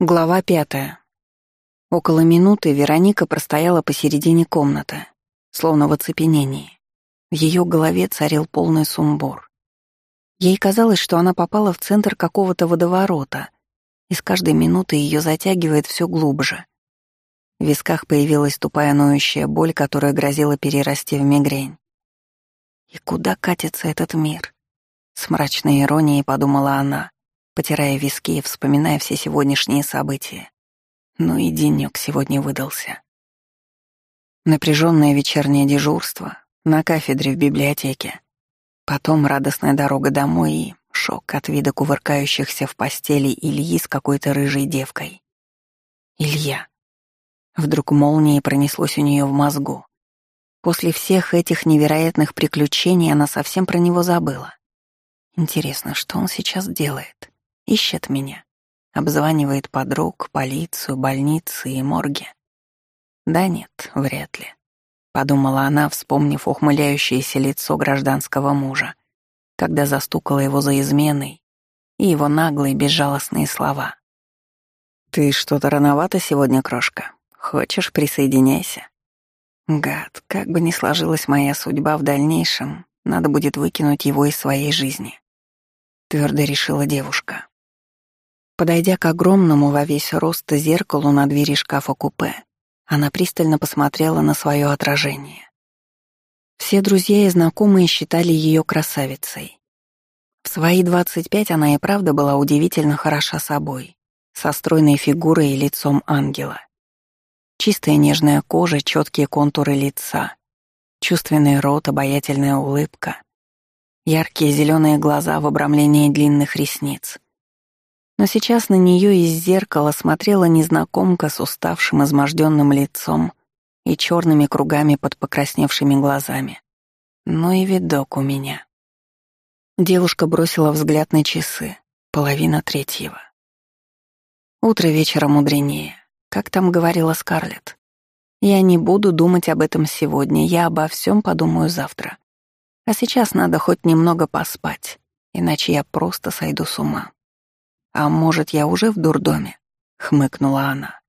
Глава пятая. Около минуты Вероника простояла посередине комнаты, словно в оцепенении. В ее голове царил полный сумбур. Ей казалось, что она попала в центр какого-то водоворота, и с каждой минуты ее затягивает все глубже. В висках появилась тупая ноющая боль, которая грозила перерасти в мигрень. И куда катится этот мир? С мрачной иронией подумала она, потирая виски и вспоминая все сегодняшние события. Ну и денёк сегодня выдался. Напряженное вечернее дежурство на кафедре в библиотеке. Потом радостная дорога домой и шок от вида кувыркающихся в постели Ильи с какой-то рыжей девкой. Илья. Вдруг молнией пронеслось у нее в мозгу. После всех этих невероятных приключений она совсем про него забыла. Интересно, что он сейчас делает? Ищет меня. Обзванивает подруг, полицию, больницы и морги. Да нет, вряд ли. Подумала она, вспомнив ухмыляющееся лицо гражданского мужа, когда застукала его за изменой и его наглые безжалостные слова. «Ты что-то рановато сегодня, крошка. Хочешь, присоединяйся?» Гад, как бы ни сложилась моя судьба в дальнейшем, надо будет выкинуть его из своей жизни. Твердо решила девушка. Подойдя к огромному во весь рост зеркалу на двери шкафа-купе, она пристально посмотрела на свое отражение. Все друзья и знакомые считали ее красавицей. В свои 25 она и правда была удивительно хороша собой, со стройной фигурой и лицом ангела. Чистая нежная кожа, четкие контуры лица, чувственный рот, обаятельная улыбка, яркие зеленые глаза в обрамлении длинных ресниц — но сейчас на нее из зеркала смотрела незнакомка с уставшим, изможденным лицом и черными кругами под покрасневшими глазами. Ну и видок у меня. Девушка бросила взгляд на часы. Половина третьего. Утро вечера мудренее. Как там говорила Скарлетт. Я не буду думать об этом сегодня, я обо всем подумаю завтра. А сейчас надо хоть немного поспать, иначе я просто сойду с ума. «А может, я уже в дурдоме?» — хмыкнула она.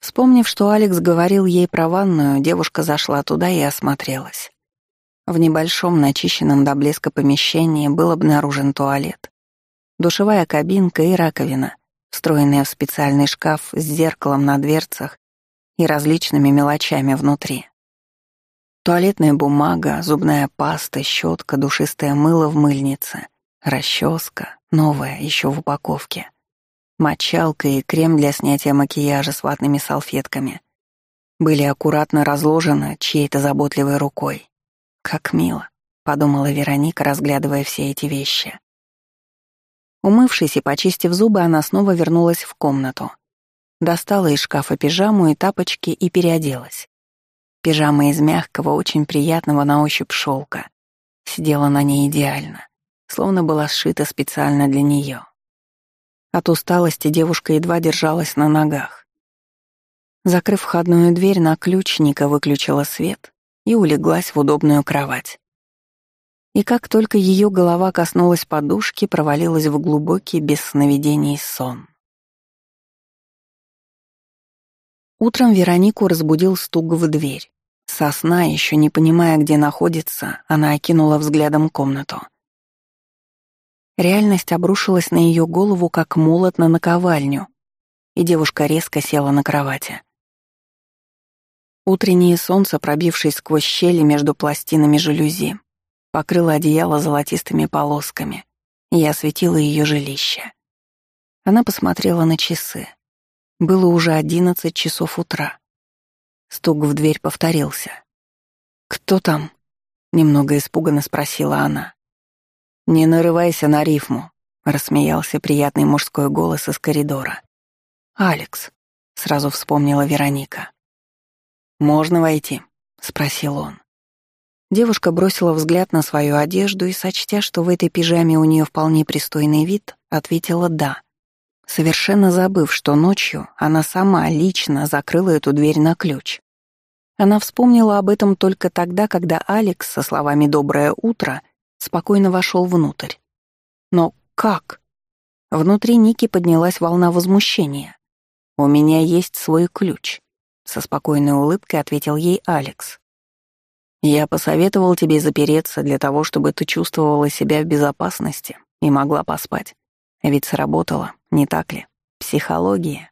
Вспомнив, что Алекс говорил ей про ванную, девушка зашла туда и осмотрелась. В небольшом, начищенном до блеска помещении был обнаружен туалет, душевая кабинка и раковина, встроенная в специальный шкаф с зеркалом на дверцах и различными мелочами внутри. Туалетная бумага, зубная паста, щетка, душистое мыло в мыльнице, расческа, Новая, еще в упаковке. Мочалка и крем для снятия макияжа с ватными салфетками были аккуратно разложены чьей-то заботливой рукой. «Как мило», — подумала Вероника, разглядывая все эти вещи. Умывшись и почистив зубы, она снова вернулась в комнату. Достала из шкафа пижаму и тапочки и переоделась. Пижама из мягкого, очень приятного на ощупь шелка. Сидела на ней идеально словно была сшита специально для нее. От усталости девушка едва держалась на ногах. Закрыв входную дверь на ключ, Ника выключила свет и улеглась в удобную кровать. И как только ее голова коснулась подушки, провалилась в глубокий, без сновидений сон. Утром Веронику разбудил стук в дверь. Сосна, еще не понимая, где находится, она окинула взглядом комнату. Реальность обрушилась на ее голову, как молот на наковальню, и девушка резко села на кровати. Утреннее солнце, пробившись сквозь щели между пластинами жалюзи, покрыло одеяло золотистыми полосками и осветило ее жилище. Она посмотрела на часы. Было уже одиннадцать часов утра. Стук в дверь повторился. «Кто там?» — немного испуганно спросила она. «Не нарывайся на рифму», — рассмеялся приятный мужской голос из коридора. «Алекс», — сразу вспомнила Вероника. «Можно войти?» — спросил он. Девушка бросила взгляд на свою одежду и, сочтя, что в этой пижаме у нее вполне пристойный вид, ответила «да», совершенно забыв, что ночью она сама лично закрыла эту дверь на ключ. Она вспомнила об этом только тогда, когда Алекс со словами «доброе утро» спокойно вошел внутрь. Но как? Внутри Ники поднялась волна возмущения. «У меня есть свой ключ», — со спокойной улыбкой ответил ей Алекс. «Я посоветовал тебе запереться для того, чтобы ты чувствовала себя в безопасности и могла поспать. Ведь сработало, не так ли? Психология».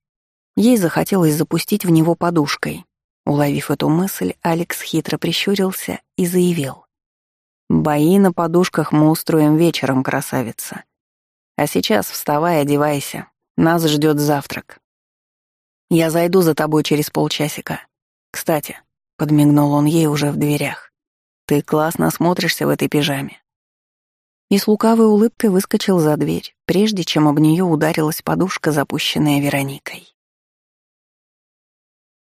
Ей захотелось запустить в него подушкой. Уловив эту мысль, Алекс хитро прищурился и заявил. «Бои на подушках мы устроим вечером, красавица. А сейчас вставай, одевайся. Нас ждет завтрак. Я зайду за тобой через полчасика. Кстати, подмигнул он ей уже в дверях. Ты классно смотришься в этой пижаме. И с лукавой улыбкой выскочил за дверь, прежде чем об нее ударилась подушка, запущенная Вероникой.